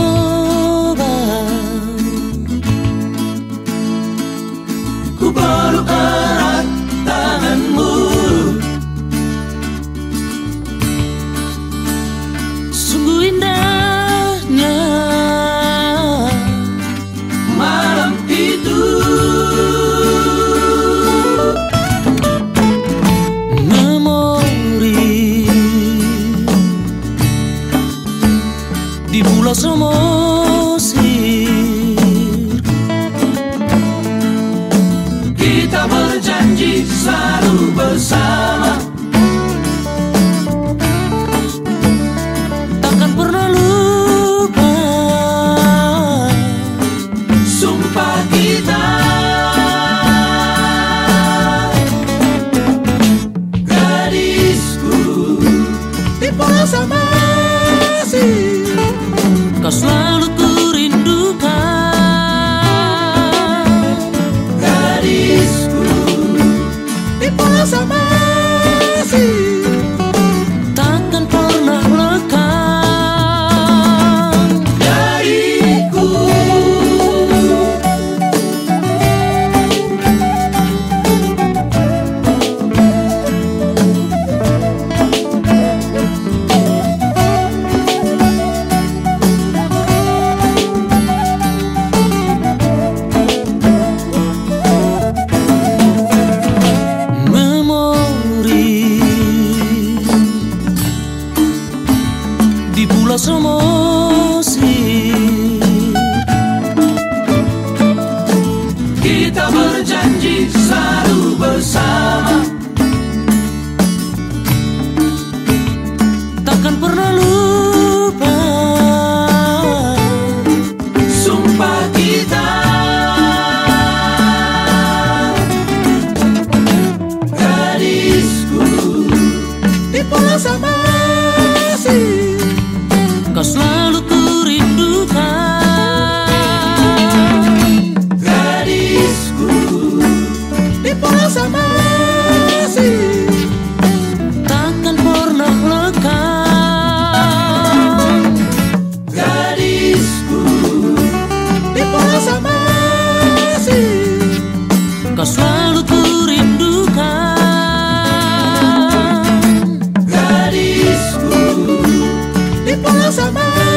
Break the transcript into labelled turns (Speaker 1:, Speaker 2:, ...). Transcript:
Speaker 1: 아
Speaker 2: di pulau
Speaker 3: Samosir
Speaker 1: Kita berjanji selalu bersama.
Speaker 3: Takkan pernah lupa.
Speaker 1: Sumpah kita. Gadisku.
Speaker 2: Di pulau Samosir
Speaker 3: Kau selalu Kau selalu ku rindukan
Speaker 1: Gadisku.
Speaker 2: Di pulau Samasi